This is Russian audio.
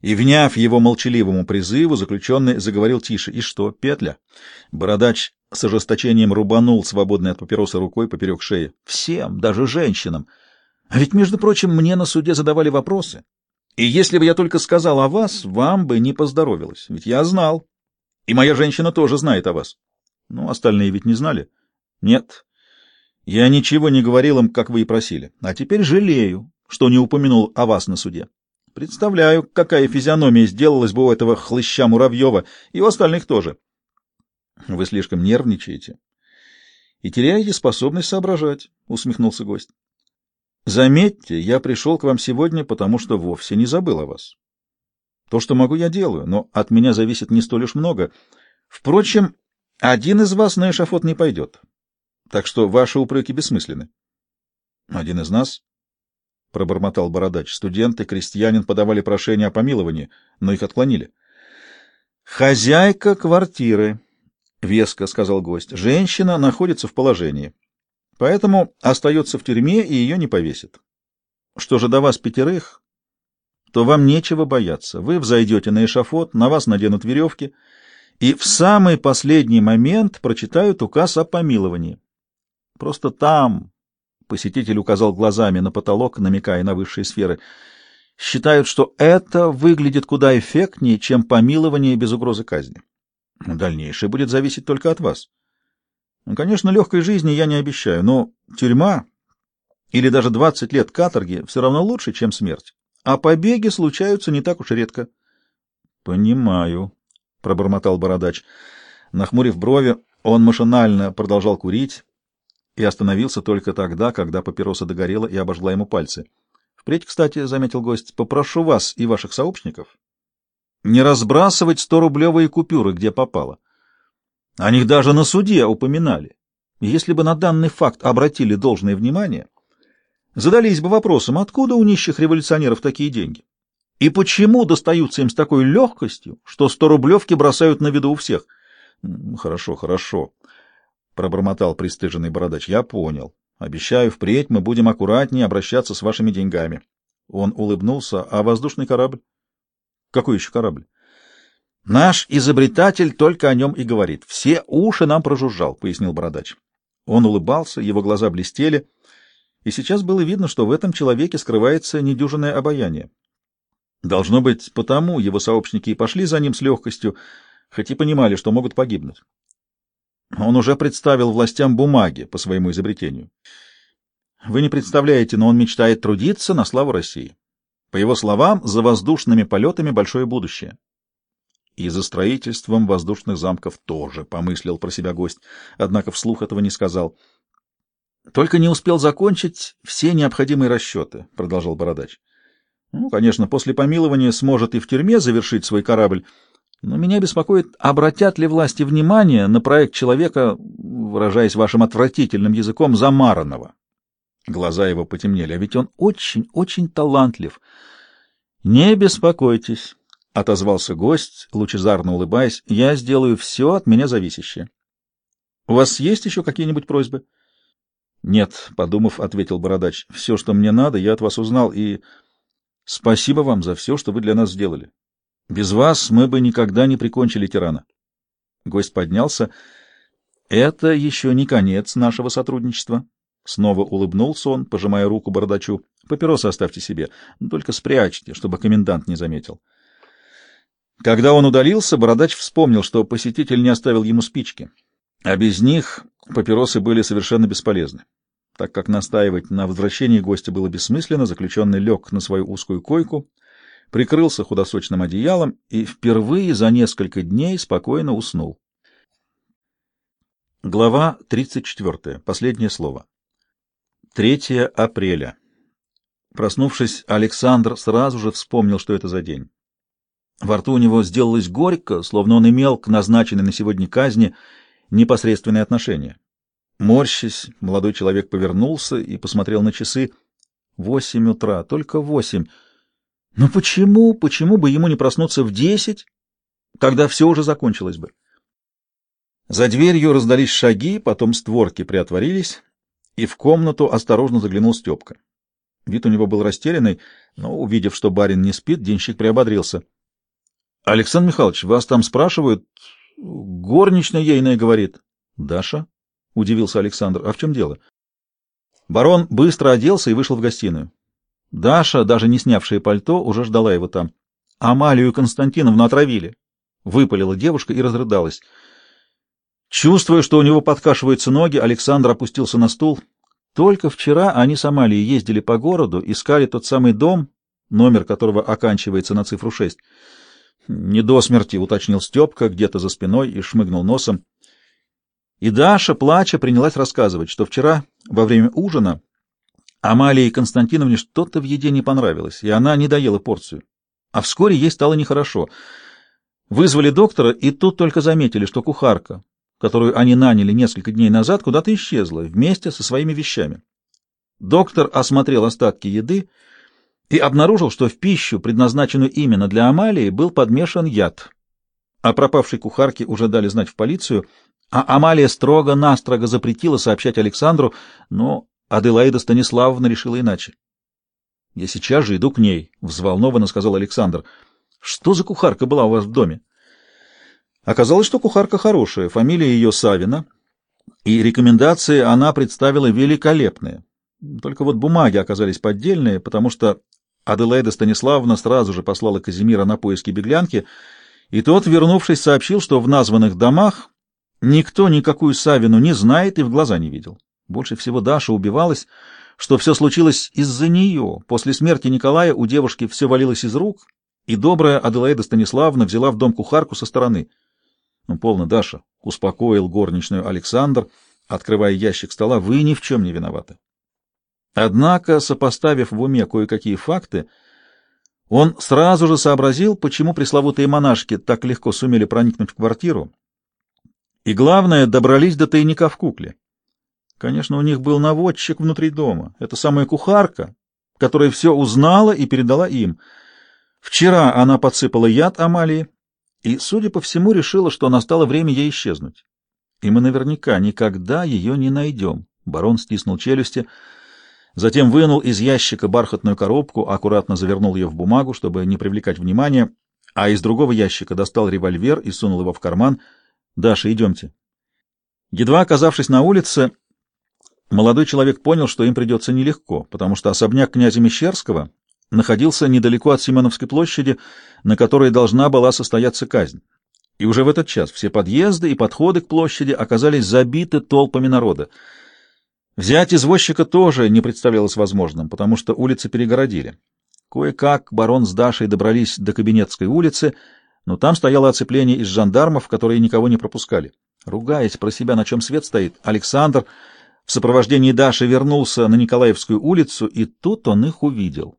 И, вняв его молчаливому призыву, заключенный заговорил тише. «И что, петля?» Бородач с ожесточением рубанул свободной от папиросы рукой поперек шеи. «Всем, даже женщинам. А ведь, между прочим, мне на суде задавали вопросы. И если бы я только сказал о вас, вам бы не поздоровилось. Ведь я знал. И моя женщина тоже знает о вас. Ну, остальные ведь не знали. Нет. Я ничего не говорил им, как вы и просили. А теперь жалею, что не упомянул о вас на суде. Представляю, какая физиономия сделалась бы у этого хлыща Муравьева и у остальных тоже. Вы слишком нервничаете и теряете способность соображать, — усмехнулся гость. Заметьте, я пришел к вам сегодня, потому что вовсе не забыл о вас. То, что могу, я делаю, но от меня зависит не столь уж много. Впрочем, один из вас на эшафот не пойдет, так что ваши упреки бессмысленны. Один из нас — пробормотал бородач. Студенты, крестьянин подавали прошение о помиловании, но их отклонили. «Хозяйка квартиры», — веско сказал гость. «Женщина находится в положении, поэтому остается в тюрьме и ее не повесит. Что же до вас пятерых, то вам нечего бояться. Вы взойдете на эшафот, на вас наденут веревки, и в самый последний момент прочитают указ о помиловании. Просто там, Посетитель указал глазами на потолок, намекая на высшие сферы. Считают, что это выглядит куда эффектнее, чем помилование без угрозы казни. Дальнейшее будет зависеть только от вас. Конечно, легкой жизни я не обещаю, но тюрьма или даже 20 лет каторги все равно лучше, чем смерть. А побеги случаются не так уж редко. — Понимаю, — пробормотал бородач. Нахмурив брови, он машинально продолжал курить, и остановился только тогда, когда папироса догорела и обожгла ему пальцы. Впредь, кстати, — заметил гость, — попрошу вас и ваших сообщников не разбрасывать сто-рублевые купюры, где попало. О них даже на суде упоминали. если бы на данный факт обратили должное внимание, задались бы вопросом, откуда у нищих революционеров такие деньги? И почему достаются им с такой легкостью, что сто-рублевки бросают на виду у всех? Хорошо, хорошо пробормотал пристыженный бородач. Я понял. Обещаю, впредь мы будем аккуратнее обращаться с вашими деньгами. Он улыбнулся. А воздушный корабль? Какой еще корабль? Наш изобретатель только о нем и говорит. Все уши нам прожужжал, пояснил бородач. Он улыбался, его глаза блестели, и сейчас было видно, что в этом человеке скрывается недюжинное обаяние. Должно быть, потому его сообщники и пошли за ним с легкостью, хоть и понимали, что могут погибнуть. Он уже представил властям бумаги по своему изобретению. Вы не представляете, но он мечтает трудиться на славу России. По его словам, за воздушными полетами большое будущее. И за строительством воздушных замков тоже, помыслил про себя гость, однако вслух этого не сказал. Только не успел закончить все необходимые расчеты, продолжал Бородач. Ну, конечно, после помилования сможет и в тюрьме завершить свой корабль, но меня беспокоит, обратят ли власти внимание на проект человека, выражаясь вашим отвратительным языком, замаранного. Глаза его потемнели, а ведь он очень-очень талантлив. — Не беспокойтесь, — отозвался гость, лучезарно улыбаясь, — я сделаю все от меня зависящее. — У вас есть еще какие-нибудь просьбы? — Нет, — подумав, ответил Бородач, — все, что мне надо, я от вас узнал, и спасибо вам за все, что вы для нас сделали. Без вас мы бы никогда не прикончили тирана. Гость поднялся. Это еще не конец нашего сотрудничества. Снова улыбнулся он, пожимая руку бардачу. Папиросы оставьте себе, только спрячьте, чтобы комендант не заметил. Когда он удалился, бородач вспомнил, что посетитель не оставил ему спички, а без них папиросы были совершенно бесполезны. Так как настаивать на возвращении гостя было бессмысленно, заключенный лег на свою узкую койку — прикрылся худосочным одеялом и впервые за несколько дней спокойно уснул. Глава 34. Последнее слово. 3 апреля. Проснувшись, Александр сразу же вспомнил, что это за день. Во рту у него сделалось горько, словно он имел к назначенной на сегодня казни непосредственное отношение. Морщись, молодой человек повернулся и посмотрел на часы. Восемь утра, только восемь. Но почему, почему бы ему не проснуться в десять, когда все уже закончилось бы? За дверью раздались шаги, потом створки приотворились, и в комнату осторожно заглянул Степка. Вид у него был растерянный, но, увидев, что барин не спит, денщик приободрился. — Александр Михайлович, вас там спрашивают? Горничная ейная говорит. — Даша? — удивился Александр. — А в чем дело? Барон быстро оделся и вышел в гостиную. Даша, даже не снявшая пальто, уже ждала его там. — Амалию Константиновну отравили. Выпалила девушка и разрыдалась. Чувствуя, что у него подкашиваются ноги, Александр опустился на стул. Только вчера они с Амалией ездили по городу, искали тот самый дом, номер которого оканчивается на цифру шесть. Не до смерти, уточнил Степка где-то за спиной и шмыгнул носом. И Даша, плача, принялась рассказывать, что вчера во время ужина Амалии Константиновне что-то в еде не понравилось, и она не доела порцию. А вскоре ей стало нехорошо. Вызвали доктора, и тут только заметили, что кухарка, которую они наняли несколько дней назад, куда-то исчезла вместе со своими вещами. Доктор осмотрел остатки еды и обнаружил, что в пищу, предназначенную именно для Амалии, был подмешан яд. О пропавшей кухарке уже дали знать в полицию, а Амалия строго-настрого запретила сообщать Александру, но Аделаида Станиславовна решила иначе. — Я сейчас же иду к ней, — взволнованно сказал Александр. — Что за кухарка была у вас в доме? Оказалось, что кухарка хорошая, фамилия ее Савина, и рекомендации она представила великолепные. Только вот бумаги оказались поддельные, потому что Аделаида Станиславовна сразу же послала Казимира на поиски беглянки, и тот, вернувшись, сообщил, что в названных домах никто никакую Савину не знает и в глаза не видел. Больше всего Даша убивалась, что все случилось из-за нее. После смерти Николая у девушки все валилось из рук, и добрая Аделаида Станиславовна взяла в дом кухарку со стороны — ну, полно, Даша, — успокоил горничную Александр, открывая ящик стола, — вы ни в чем не виноваты. Однако, сопоставив в уме кое-какие факты, он сразу же сообразил, почему пресловутые монашки так легко сумели проникнуть в квартиру, и, главное, добрались до тайника в кукле. Конечно, у них был наводчик внутри дома, это самая кухарка, которая все узнала и передала им. Вчера она подсыпала яд Амалии, и, судя по всему, решила, что настало время ей исчезнуть. И мы наверняка никогда ее не найдем. Барон стиснул челюсти, затем вынул из ящика бархатную коробку, аккуратно завернул ее в бумагу, чтобы не привлекать внимания, а из другого ящика достал револьвер и сунул его в карман. «Даша, идемте». Едва оказавшись на улице, молодой человек понял, что им придется нелегко, потому что особняк князя Мещерского находился недалеко от Семеновской площади, на которой должна была состояться казнь. И уже в этот час все подъезды и подходы к площади оказались забиты толпами народа. Взять извозчика тоже не представлялось возможным, потому что улицы перегородили. Кое-как барон с Дашей добрались до Кабинетской улицы, но там стояло оцепление из жандармов, которые никого не пропускали. Ругаясь про себя, на чем свет стоит, Александр в сопровождении Даши вернулся на Николаевскую улицу, и тут он их увидел.